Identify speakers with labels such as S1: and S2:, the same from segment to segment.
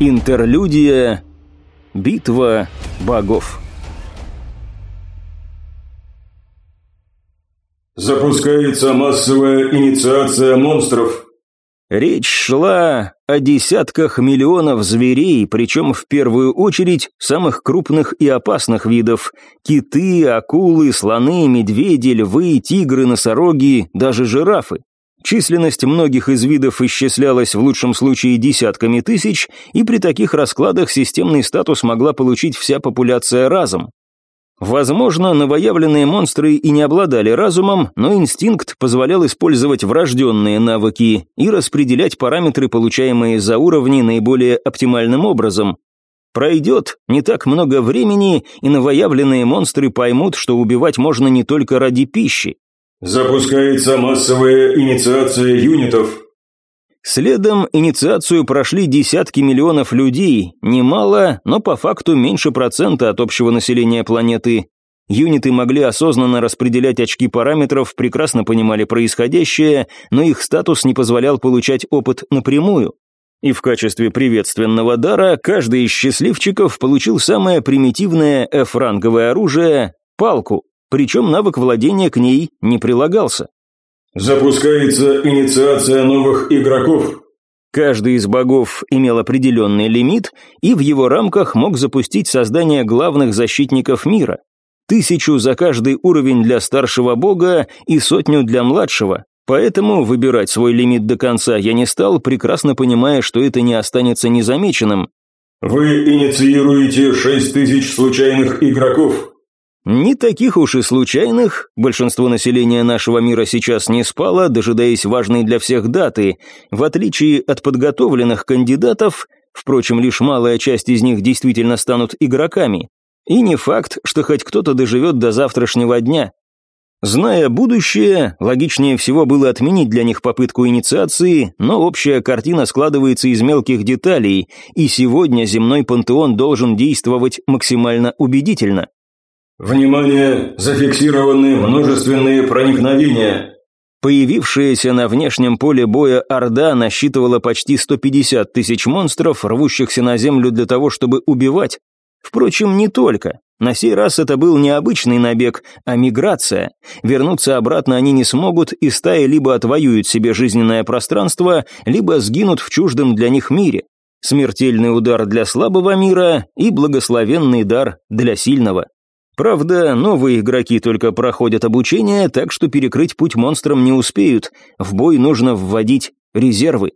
S1: Интерлюдия. Битва богов.
S2: Запускается массовая инициация монстров.
S1: Речь шла о десятках миллионов зверей, причем в первую очередь самых крупных и опасных видов. Киты, акулы, слоны, медведи, львы, тигры, носороги, даже жирафы. Численность многих из видов исчислялась в лучшем случае десятками тысяч, и при таких раскладах системный статус могла получить вся популяция разом. Возможно, новоявленные монстры и не обладали разумом, но инстинкт позволял использовать врожденные навыки и распределять параметры, получаемые за уровни, наиболее оптимальным образом. Пройдет не так много времени, и новоявленные монстры поймут, что убивать можно не только ради пищи.
S2: Запускается массовая инициация юнитов.
S1: Следом инициацию прошли десятки миллионов людей, немало, но по факту меньше процента от общего населения планеты. Юниты могли осознанно распределять очки параметров, прекрасно понимали происходящее, но их статус не позволял получать опыт напрямую. И в качестве приветственного дара каждый из счастливчиков получил самое примитивное F-ранговое оружие – палку, причем навык владения к ней не прилагался.
S2: Запускается инициация новых игроков.
S1: Каждый из богов имел определенный лимит и в его рамках мог запустить создание главных защитников мира. Тысячу за каждый уровень для старшего бога и сотню для младшего. Поэтому выбирать свой лимит до конца я не стал, прекрасно понимая, что это не останется незамеченным.
S2: Вы инициируете шесть тысяч случайных игроков.
S1: Не таких уж и случайных, большинство населения нашего мира сейчас не спало, дожидаясь важной для всех даты. В отличие от подготовленных кандидатов, впрочем, лишь малая часть из них действительно станут игроками. И не факт, что хоть кто-то доживет до завтрашнего дня. Зная будущее, логичнее всего было отменить для них попытку инициации, но общая картина складывается из мелких деталей, и сегодня земной пантеон должен действовать максимально убедительно.
S2: Внимание! Зафиксированы множественные проникновения.
S1: Появившаяся на внешнем поле боя Орда насчитывала почти 150 тысяч монстров, рвущихся на землю для того, чтобы убивать. Впрочем, не только. На сей раз это был не обычный набег, а миграция. Вернуться обратно они не смогут, и стаи либо отвоюют себе жизненное пространство, либо сгинут в чуждом для них мире. Смертельный удар для слабого мира и благословенный дар для сильного. Правда, новые игроки только проходят обучение, так что перекрыть путь монстрам не успеют. В бой нужно вводить резервы.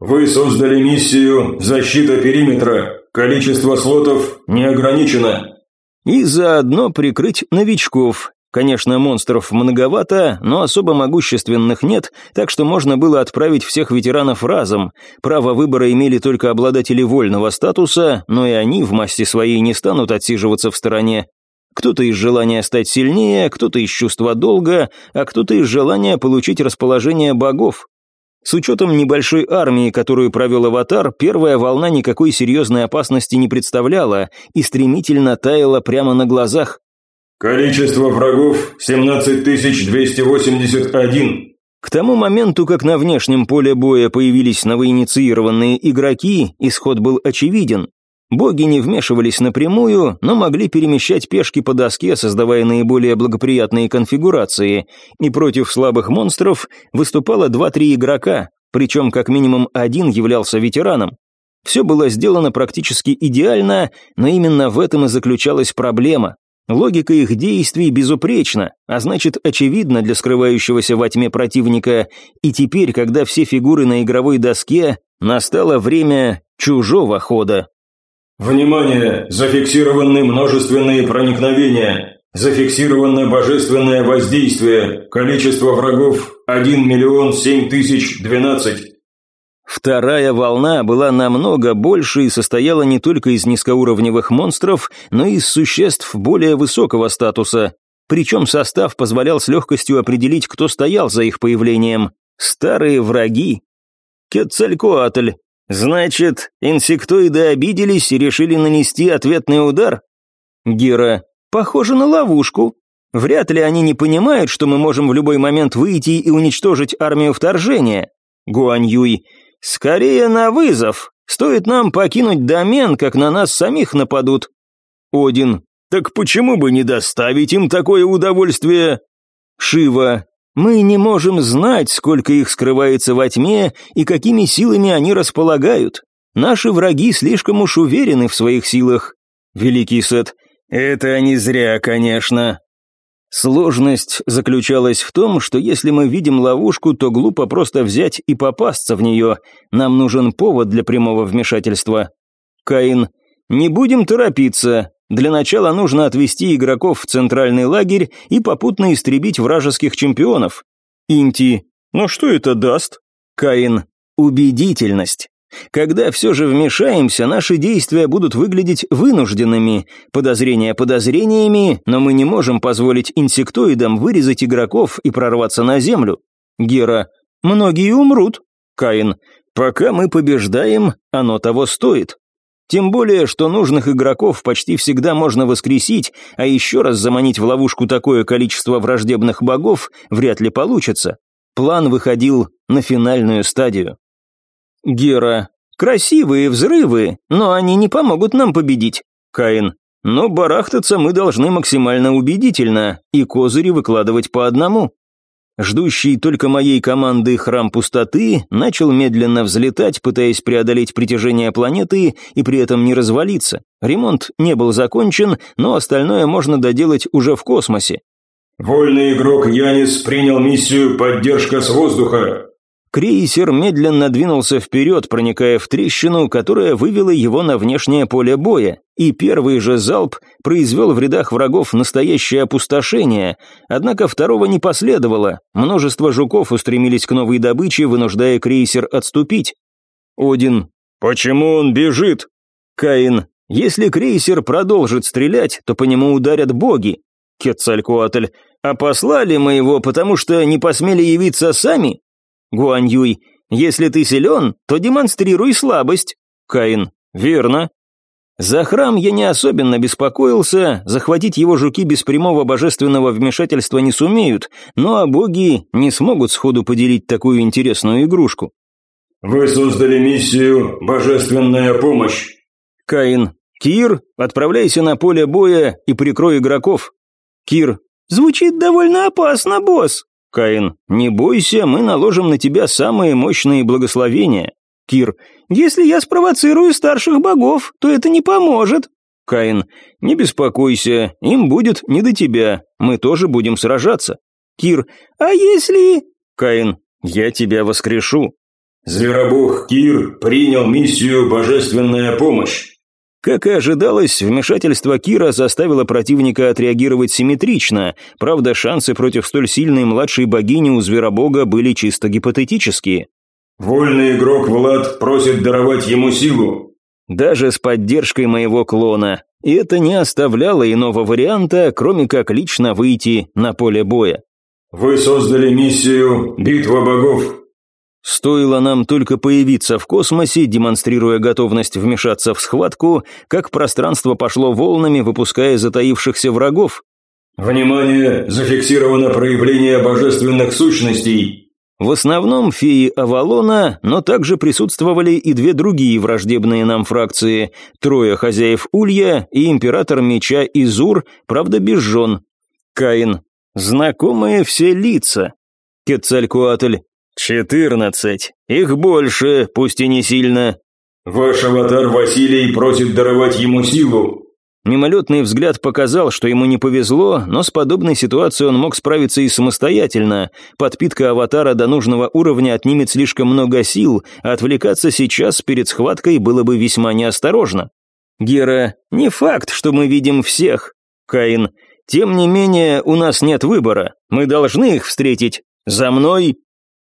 S2: Вы создали миссию «Защита периметра». Количество слотов не ограничено.
S1: И заодно прикрыть новичков. Конечно, монстров многовато, но особо могущественных нет, так что можно было отправить всех ветеранов разом. Право выбора имели только обладатели вольного статуса, но и они в массе своей не станут отсиживаться в стороне. Кто-то из желания стать сильнее, кто-то из чувства долга, а кто-то из желания получить расположение богов. С учетом небольшой армии, которую провел Аватар, первая волна никакой серьезной опасности не представляла и стремительно таяла прямо на глазах.
S2: Количество врагов 17281.
S1: К тому моменту, как на внешнем поле боя появились новоинициированные игроки, исход был очевиден. Боги не вмешивались напрямую, но могли перемещать пешки по доске, создавая наиболее благоприятные конфигурации, и против слабых монстров выступало 2-3 игрока, причем как минимум один являлся ветераном. Все было сделано практически идеально, но именно в этом и заключалась проблема. Логика их действий безупречна, а значит очевидна для скрывающегося во тьме противника, и теперь, когда все фигуры на игровой доске, настало время чужого хода.
S2: Внимание! Зафиксированы множественные проникновения. Зафиксировано божественное воздействие. Количество врагов 1 миллион 7 тысяч 12.
S1: Вторая волна была намного больше и состояла не только из низкоуровневых монстров, но и из существ более высокого статуса. Причем состав позволял с легкостью определить, кто стоял за их появлением. Старые враги. Кетцалькоатль, Значит, инсектоиды обиделись и решили нанести ответный удар? Гера, похоже на ловушку. Вряд ли они не понимают, что мы можем в любой момент выйти и уничтожить армию вторжения. Гуань Юй, скорее на вызов. Стоит нам покинуть домен, как на нас самих нападут. Один. Так почему бы не доставить им такое удовольствие? Шива. Мы не можем знать, сколько их скрывается во тьме и какими силами они располагают. Наши враги слишком уж уверены в своих силах. Великий Сет. Это не зря, конечно. Сложность заключалась в том, что если мы видим ловушку, то глупо просто взять и попасться в нее. Нам нужен повод для прямого вмешательства. Каин. Не будем торопиться. Для начала нужно отвести игроков в центральный лагерь и попутно истребить вражеских чемпионов. Инти. Но что это даст? Каин. Убедительность. Когда все же вмешаемся, наши действия будут выглядеть вынужденными. Подозрения подозрениями, но мы не можем позволить инсектоидам вырезать игроков и прорваться на землю. Гера. Многие умрут. Каин. Пока мы побеждаем, оно того стоит. Тем более, что нужных игроков почти всегда можно воскресить, а еще раз заманить в ловушку такое количество враждебных богов вряд ли получится. План выходил на финальную стадию. Гера. Красивые взрывы, но они не помогут нам победить. Каин. Но барахтаться мы должны максимально убедительно, и козыри выкладывать по одному. Ждущий только моей команды храм пустоты начал медленно взлетать, пытаясь преодолеть притяжение планеты и при этом не развалиться. Ремонт не был закончен, но остальное можно доделать уже в космосе.
S2: «Вольный игрок Янис принял миссию «Поддержка с воздуха».
S1: Крейсер медленно двинулся вперед, проникая в трещину, которая вывела его на внешнее поле боя, и первый же залп произвел в рядах врагов настоящее опустошение, однако второго не последовало, множество жуков устремились к новой добыче, вынуждая крейсер отступить. Один. «Почему он бежит?» Каин. «Если крейсер продолжит стрелять, то по нему ударят боги». Кетцалькуатль. «А послали мы его, потому что не посмели явиться сами?» Гуань Юй, если ты силен, то демонстрируй слабость. Каин, верно. За храм я не особенно беспокоился, захватить его жуки без прямого божественного вмешательства не сумеют, но а боги не смогут сходу поделить такую интересную игрушку.
S2: Вы создали миссию «Божественная помощь».
S1: Каин, Кир, отправляйся на поле боя и прикрой игроков. Кир, звучит довольно опасно, босс. Каин, не бойся, мы наложим на тебя самые мощные благословения. Кир, если я спровоцирую старших богов, то это не поможет. Каин, не беспокойся, им будет не до тебя, мы тоже будем сражаться. Кир, а если... Каин, я тебя воскрешу.
S2: Зверобог Кир принял миссию «Божественная помощь».
S1: Как и ожидалось, вмешательство Кира заставило противника отреагировать симметрично, правда, шансы против столь сильной младшей богини у Зверобога были чисто гипотетические.
S2: «Вольный игрок Влад просит даровать ему силу».
S1: Даже с поддержкой моего клона. И это не оставляло иного варианта, кроме как лично выйти на поле боя.
S2: «Вы создали миссию «Битва богов».
S1: Стоило нам только появиться в космосе, демонстрируя готовность вмешаться в схватку, как пространство пошло волнами, выпуская затаившихся врагов.
S2: «Внимание! Зафиксировано проявление божественных сущностей!»
S1: В основном феи Авалона, но также присутствовали и две другие враждебные нам фракции, трое хозяев Улья и император меча Изур, правда без жен. Каин. Знакомые все лица. Кецалькуатль. «Четырнадцать. Их больше, пусть и не сильно».
S2: «Ваш аватар Василий просит даровать ему силу».
S1: Мимолетный взгляд показал, что ему не повезло, но с подобной ситуацией он мог справиться и самостоятельно. Подпитка аватара до нужного уровня отнимет слишком много сил, а отвлекаться сейчас перед схваткой было бы весьма неосторожно. Гера, не факт, что мы видим всех. Каин, тем не менее, у нас нет выбора. Мы должны их встретить. За мной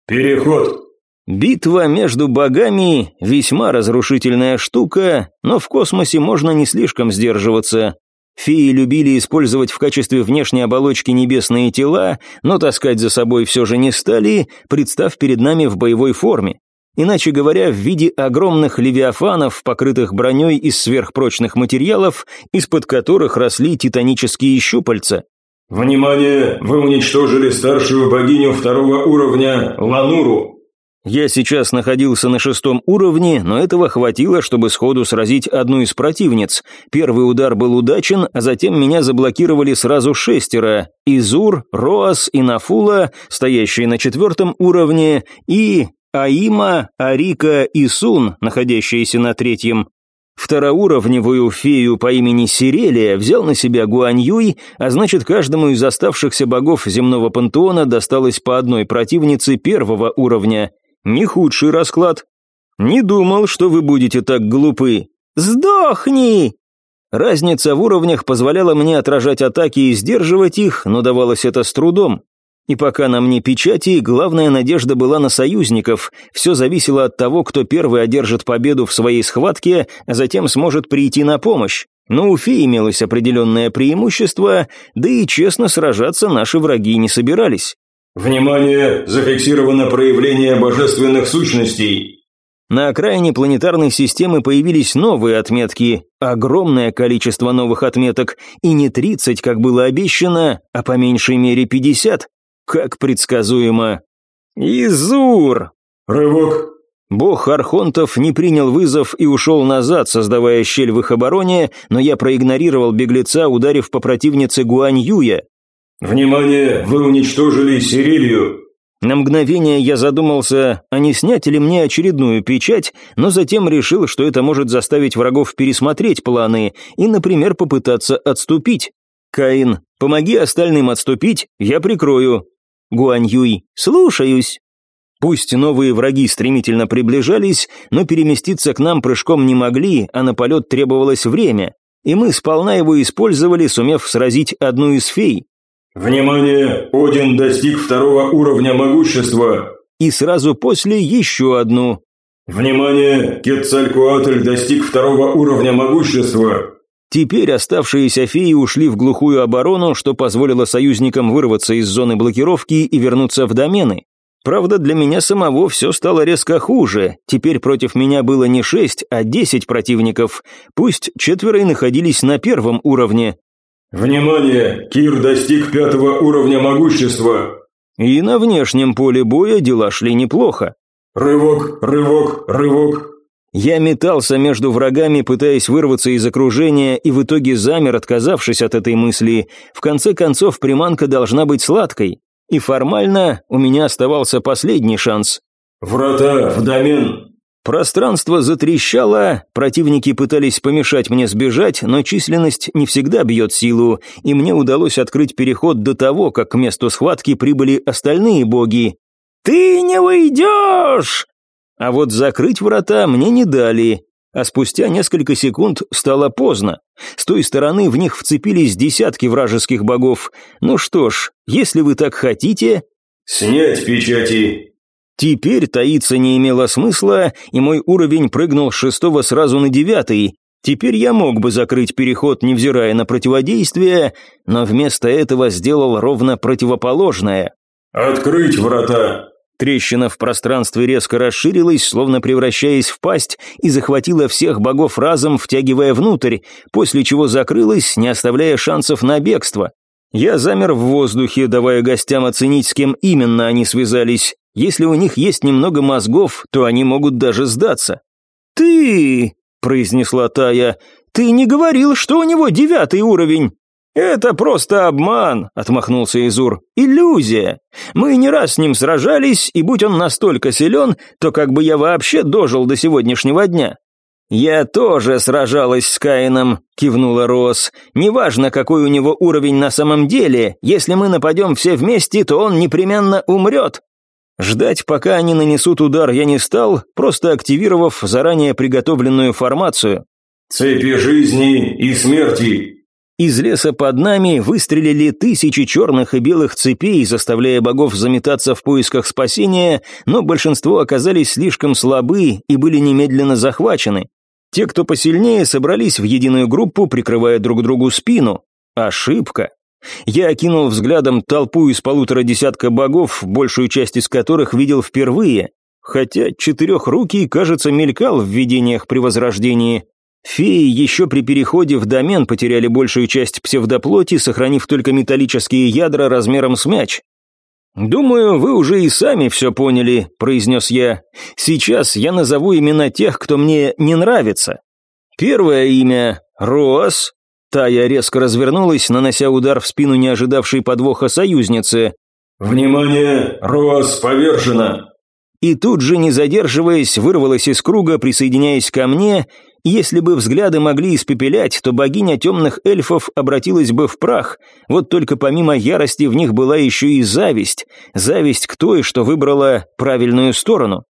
S2: «Переход!»
S1: Битва между богами – весьма разрушительная штука, но в космосе можно не слишком сдерживаться. Феи любили использовать в качестве внешней оболочки небесные тела, но таскать за собой все же не стали, представ перед нами в боевой форме. Иначе говоря, в виде огромных левиафанов, покрытых броней из сверхпрочных материалов, из-под которых росли титанические щупальца.
S2: «Внимание! Вы уничтожили старшую богиню второго уровня, Лануру!»
S1: Я сейчас находился на шестом уровне, но этого хватило, чтобы сходу сразить одну из противниц. Первый удар был удачен, а затем меня заблокировали сразу шестеро. Изур, Роас и Нафула, стоящие на четвертом уровне, и Аима, Арика и Сун, находящиеся на третьем. Второуровневую фею по имени Сирелия взял на себя Гуаньюй, а значит, каждому из оставшихся богов земного пантеона досталось по одной противнице первого уровня. Не худший расклад. Не думал, что вы будете так глупы. Сдохни! Разница в уровнях позволяла мне отражать атаки и сдерживать их, но давалось это с трудом. И пока на мне печати, главная надежда была на союзников. Все зависело от того, кто первый одержит победу в своей схватке, а затем сможет прийти на помощь. Но у феи имелось определенное преимущество, да и честно сражаться наши враги не собирались.
S2: «Внимание! Зафиксировано проявление божественных сущностей!»
S1: На окраине планетарной системы появились новые отметки, огромное количество новых отметок, и не 30, как было обещано, а по меньшей мере 50. Как предсказуемо. «Изур!»
S2: «Рывок!»
S1: Бог Архонтов не принял вызов и ушел назад, создавая щель в их обороне, но я проигнорировал беглеца, ударив по противнице Гуань Юя.
S2: «Внимание! Вы уничтожили Сирилью!»
S1: На мгновение я задумался, а не снять ли мне очередную печать, но затем решил, что это может заставить врагов пересмотреть планы и, например, попытаться отступить. «Каин, помоги остальным отступить, я прикрою». Гуань Юй, слушаюсь. Пусть новые враги стремительно приближались, но переместиться к нам прыжком не могли, а на полет требовалось время, и мы сполна его использовали, сумев сразить одну из фей.
S2: «Внимание! Один достиг второго уровня могущества!»
S1: И сразу после еще одну.
S2: «Внимание! Кетцалькуатль достиг второго уровня могущества!»
S1: Теперь оставшиеся феи ушли в глухую оборону, что позволило союзникам вырваться из зоны блокировки и вернуться в домены. Правда, для меня самого все стало резко хуже. Теперь против меня было не шесть, а десять противников. Пусть четверо и находились на первом уровне,
S2: «Внимание! Кир достиг пятого уровня могущества!»
S1: И на внешнем поле боя дела шли неплохо.
S2: «Рывок, рывок, рывок!»
S1: Я метался между врагами, пытаясь вырваться из окружения, и в итоге замер, отказавшись от этой мысли. В конце концов, приманка должна быть сладкой. И формально у меня оставался последний шанс.
S2: «Врата в домен!»
S1: Пространство затрещало, противники пытались помешать мне сбежать, но численность не всегда бьет силу, и мне удалось открыть переход до того, как к месту схватки прибыли остальные боги. «Ты не уйдешь!» А вот закрыть врата мне не дали, а спустя несколько секунд стало поздно. С той стороны в них вцепились десятки вражеских богов. Ну что ж, если вы так хотите...
S2: «Снять печати!»
S1: Теперь таиться не имело смысла, и мой уровень прыгнул с шестого сразу на девятый. Теперь я мог бы закрыть переход, невзирая на противодействие, но вместо этого сделал ровно противоположное.
S2: «Открыть врата!»
S1: Трещина в пространстве резко расширилась, словно превращаясь в пасть, и захватила всех богов разом, втягивая внутрь, после чего закрылась, не оставляя шансов на бегство. Я замер в воздухе, давая гостям оценить, с кем именно они связались. Если у них есть немного мозгов, то они могут даже сдаться. «Ты!» – произнесла Тая. «Ты не говорил, что у него девятый уровень!» «Это просто обман», — отмахнулся Изур. «Иллюзия. Мы не раз с ним сражались, и будь он настолько силен, то как бы я вообще дожил до сегодняшнего дня». «Я тоже сражалась с Каином», — кивнула Рос. «Неважно, какой у него уровень на самом деле, если мы нападем все вместе, то он непременно умрет. Ждать, пока они нанесут удар, я не стал, просто активировав заранее приготовленную формацию.
S2: «Цепи жизни и смерти!»
S1: Из леса под нами выстрелили тысячи черных и белых цепей, заставляя богов заметаться в поисках спасения, но большинство оказались слишком слабы и были немедленно захвачены. Те, кто посильнее, собрались в единую группу, прикрывая друг другу спину. Ошибка. Я окинул взглядом толпу из полутора десятка богов, большую часть из которых видел впервые, хотя четырехрукий, кажется, мелькал в видениях при возрождении. Феи еще при переходе в домен потеряли большую часть псевдоплоти, сохранив только металлические ядра размером с мяч. «Думаю, вы уже и сами все поняли», – произнес я. «Сейчас я назову имена тех, кто мне не нравится. Первое имя – Роас». Тая резко развернулась, нанося удар в спину не ожидавшей подвоха союзницы.
S2: «Внимание! Роас повержена!»
S1: И тут же, не задерживаясь, вырвалась из круга, присоединяясь ко мне если бы взгляды могли испепелять, то богиня темных эльфов обратилась бы в прах. Вот только помимо ярости в них была еще и зависть. Зависть к той, что выбрала правильную сторону.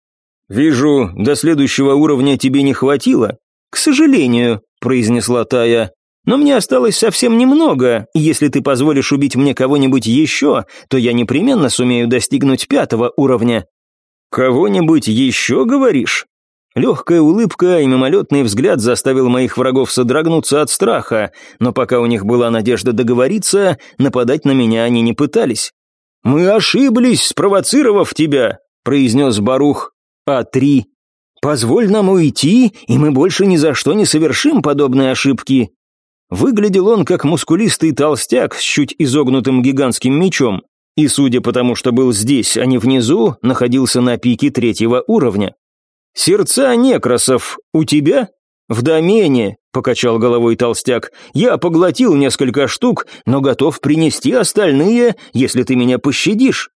S1: «Вижу, до следующего уровня тебе не хватило?» «К сожалению», — произнесла Тая. «Но мне осталось совсем немного, если ты позволишь убить мне кого-нибудь еще, то я непременно сумею достигнуть пятого уровня». «Кого-нибудь еще, говоришь?» Легкая улыбка и мимолетный взгляд заставил моих врагов содрогнуться от страха, но пока у них была надежда договориться, нападать на меня они не пытались. «Мы ошиблись, спровоцировав тебя», — произнес Барух. «А-3. Позволь нам уйти, и мы больше ни за что не совершим подобные ошибки». Выглядел он как мускулистый толстяк с чуть изогнутым гигантским мечом, и, судя по тому, что был здесь, а не внизу, находился на пике третьего уровня. «Сердца некросов у тебя?» «В домене», — покачал головой толстяк, «я поглотил несколько штук, но готов принести остальные, если ты меня пощадишь».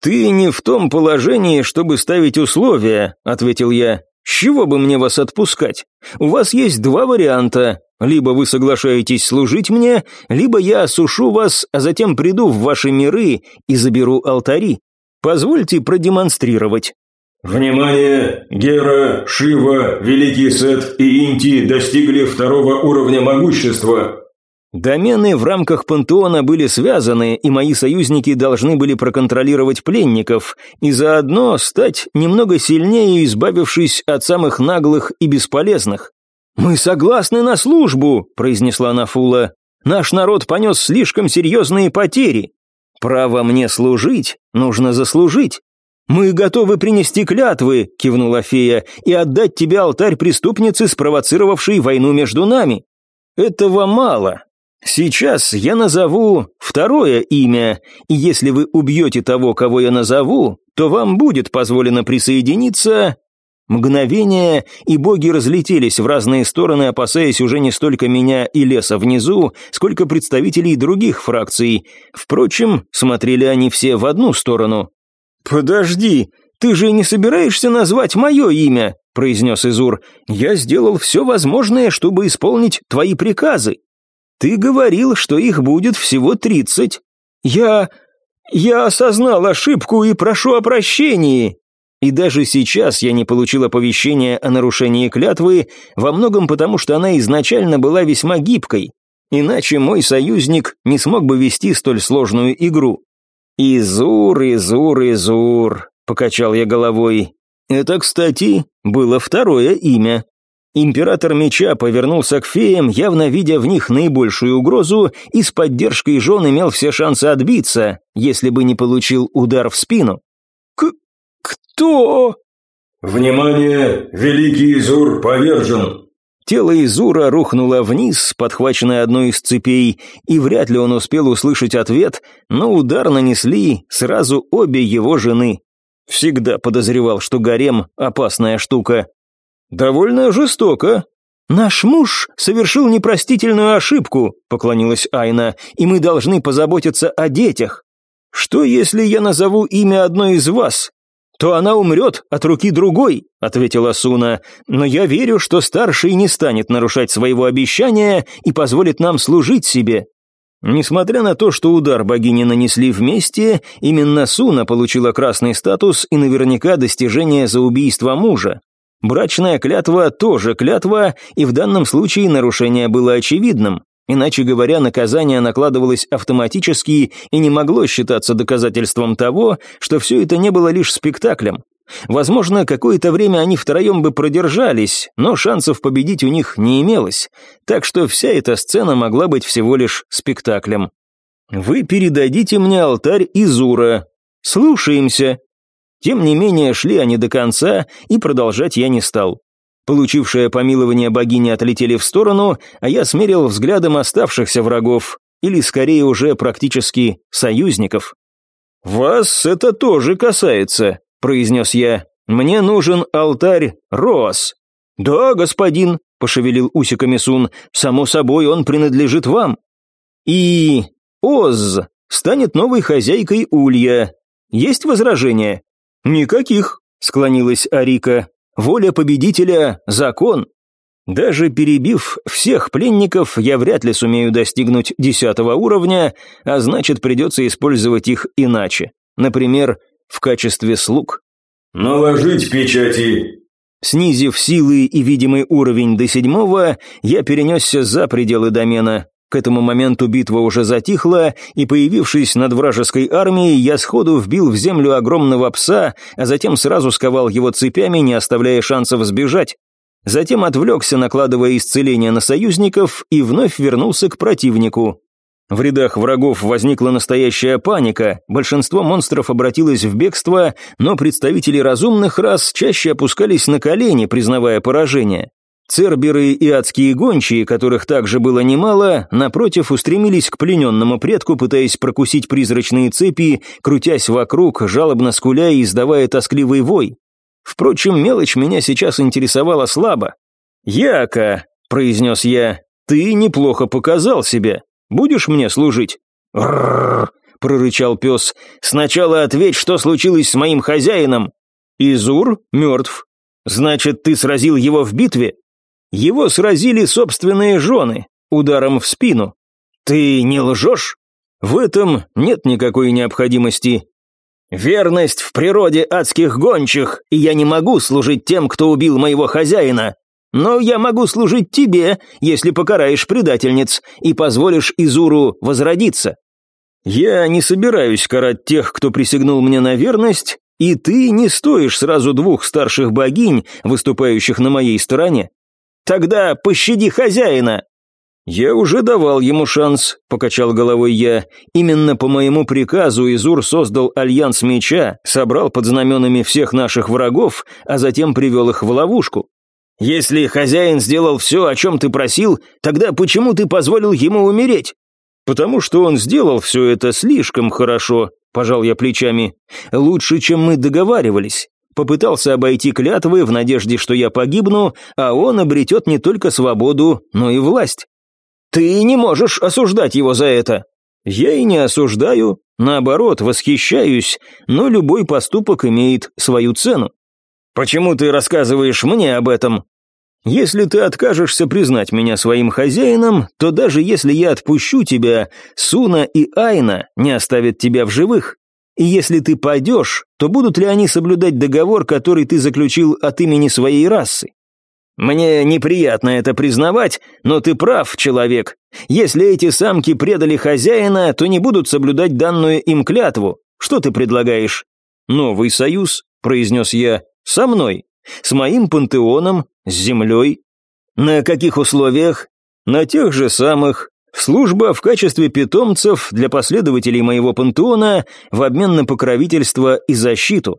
S1: «Ты не в том положении, чтобы ставить условия», — ответил я. «С чего бы мне вас отпускать? У вас есть два варианта. Либо вы соглашаетесь служить мне, либо я осушу вас, а затем приду в ваши миры и заберу алтари. Позвольте продемонстрировать».
S2: Внимание! Гера, Шива, Великий Сет и Инти достигли второго уровня могущества.
S1: Домены в рамках пантеона были связаны, и мои союзники должны были проконтролировать пленников и заодно стать немного сильнее, избавившись от самых наглых и бесполезных. «Мы согласны на службу», – произнесла Нафула. «Наш народ понес слишком серьезные потери. Право мне служить нужно заслужить. «Мы готовы принести клятвы», — кивнула фея, «и отдать тебе алтарь преступницы, спровоцировавшей войну между нами». «Этого мало. Сейчас я назову второе имя, и если вы убьете того, кого я назову, то вам будет позволено присоединиться...» Мгновение, и боги разлетелись в разные стороны, опасаясь уже не столько меня и леса внизу, сколько представителей других фракций. Впрочем, смотрели они все в одну сторону. «Подожди, ты же не собираешься назвать мое имя?» – произнес Изур. «Я сделал все возможное, чтобы исполнить твои приказы. Ты говорил, что их будет всего тридцать. Я... я осознал ошибку и прошу о прощении». И даже сейчас я не получил оповещения о нарушении клятвы, во многом потому, что она изначально была весьма гибкой. Иначе мой союзник не смог бы вести столь сложную игру. «Изур, Изур, Изур», — покачал я головой. «Это, кстати, было второе имя». Император меча повернулся к феям, явно видя в них наибольшую угрозу, и с поддержкой жен имел все шансы отбиться, если бы не получил удар в спину. «К... кто?»
S2: «Внимание! Великий Изур повержен!»
S1: Тело Изура рухнуло вниз, подхваченное одной из цепей, и вряд ли он успел услышать ответ, но удар нанесли сразу обе его жены. Всегда подозревал, что гарем – опасная штука. «Довольно жестоко», «Наш муж совершил непростительную ошибку», — поклонилась Айна, «и мы должны позаботиться о детях. Что, если я назову имя одной из вас? то она умрет от руки другой», — ответила Суна. «Но я верю, что старший не станет нарушать своего обещания и позволит нам служить себе». Несмотря на то, что удар богини нанесли вместе, именно Суна получила красный статус и наверняка достижение за убийство мужа. Брачная клятва тоже клятва, и в данном случае нарушение было очевидным. Иначе говоря, наказание накладывалось автоматически и не могло считаться доказательством того, что все это не было лишь спектаклем. Возможно, какое-то время они втроем бы продержались, но шансов победить у них не имелось, так что вся эта сцена могла быть всего лишь спектаклем. «Вы передадите мне алтарь Изура. Слушаемся». Тем не менее, шли они до конца, и продолжать я не стал. Получившие помилование богини отлетели в сторону, а я смерил взглядом оставшихся врагов, или скорее уже практически союзников. «Вас это тоже касается», — произнес я. «Мне нужен алтарь Роас». «Да, господин», — пошевелил усиками Сун, — «само собой он принадлежит вам». «И Оз станет новой хозяйкой Улья. Есть возражения?» «Никаких», — склонилась Арика. «Воля победителя — закон». Даже перебив всех пленников, я вряд ли сумею достигнуть десятого уровня, а значит придется использовать их иначе. Например, в качестве слуг.
S2: «Наложить печати!»
S1: Снизив силы и видимый уровень до седьмого, я перенесся за пределы домена. К этому моменту битва уже затихла, и, появившись над вражеской армией, я сходу вбил в землю огромного пса, а затем сразу сковал его цепями, не оставляя шансов сбежать. Затем отвлекся, накладывая исцеление на союзников, и вновь вернулся к противнику. В рядах врагов возникла настоящая паника, большинство монстров обратилось в бегство, но представители разумных рас чаще опускались на колени, признавая поражение. Церберы и адские гончие, которых также было немало, напротив устремились к плененному предку, пытаясь прокусить призрачные цепи, крутясь вокруг, жалобно скуля и издавая тоскливый вой. Впрочем, мелочь меня сейчас интересовала слабо. «Яка», — произнес я, — «ты неплохо показал себя. Будешь мне служить?» «Ррррр», — прорычал пес, — «сначала ответь, что случилось с моим хозяином». «Изур мертв. Значит, ты сразил его в битве?» «Его сразили собственные жены, ударом в спину». «Ты не лжешь?» «В этом нет никакой необходимости. Верность в природе адских гончих, и я не могу служить тем, кто убил моего хозяина. Но я могу служить тебе, если покараешь предательниц и позволишь Изуру возродиться. Я не собираюсь карать тех, кто присягнул мне на верность, и ты не стоишь сразу двух старших богинь, выступающих на моей стороне. Тогда пощади хозяина, «Я уже давал ему шанс», — покачал головой я. «Именно по моему приказу Изур создал Альянс Меча, собрал под знаменами всех наших врагов, а затем привел их в ловушку. Если хозяин сделал все, о чем ты просил, тогда почему ты позволил ему умереть?» «Потому что он сделал все это слишком хорошо», — пожал я плечами. «Лучше, чем мы договаривались. Попытался обойти клятвы в надежде, что я погибну, а он обретет не только свободу, но и власть. Ты не можешь осуждать его за это. Я и не осуждаю, наоборот, восхищаюсь, но любой поступок имеет свою цену. Почему ты рассказываешь мне об этом? Если ты откажешься признать меня своим хозяином, то даже если я отпущу тебя, Суна и Айна не оставят тебя в живых. И если ты пойдешь, то будут ли они соблюдать договор, который ты заключил от имени своей расы? «Мне неприятно это признавать, но ты прав, человек. Если эти самки предали хозяина, то не будут соблюдать данную им клятву. Что ты предлагаешь?» «Новый союз», — произнес я, — «со мной, с моим пантеоном, с землей». «На каких условиях?» «На тех же самых. Служба в качестве питомцев для последователей моего пантеона в обмен на покровительство и защиту.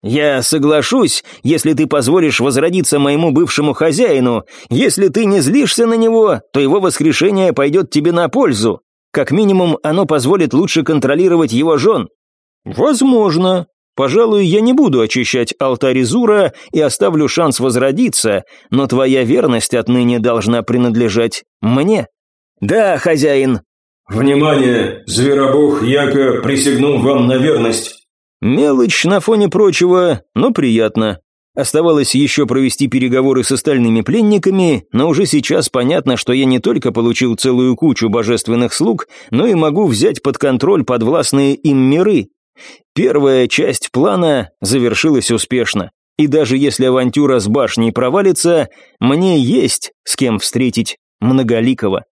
S1: «Я соглашусь, если ты позволишь возродиться моему бывшему хозяину. Если ты не злишься на него, то его воскрешение пойдет тебе на пользу. Как минимум, оно позволит лучше контролировать его жен». «Возможно. Пожалуй, я не буду очищать алтарь Изура и оставлю шанс возродиться, но твоя верность отныне должна принадлежать мне». «Да, хозяин».
S2: «Внимание! Зверобог Яко присягнул вам на верность».
S1: Мелочь на фоне прочего, но приятно. Оставалось еще провести переговоры с остальными пленниками, но уже сейчас понятно, что я не только получил целую кучу божественных слуг, но и могу взять под контроль подвластные им миры. Первая часть плана завершилась успешно. И даже если авантюра с башней провалится, мне есть с кем встретить Многоликого.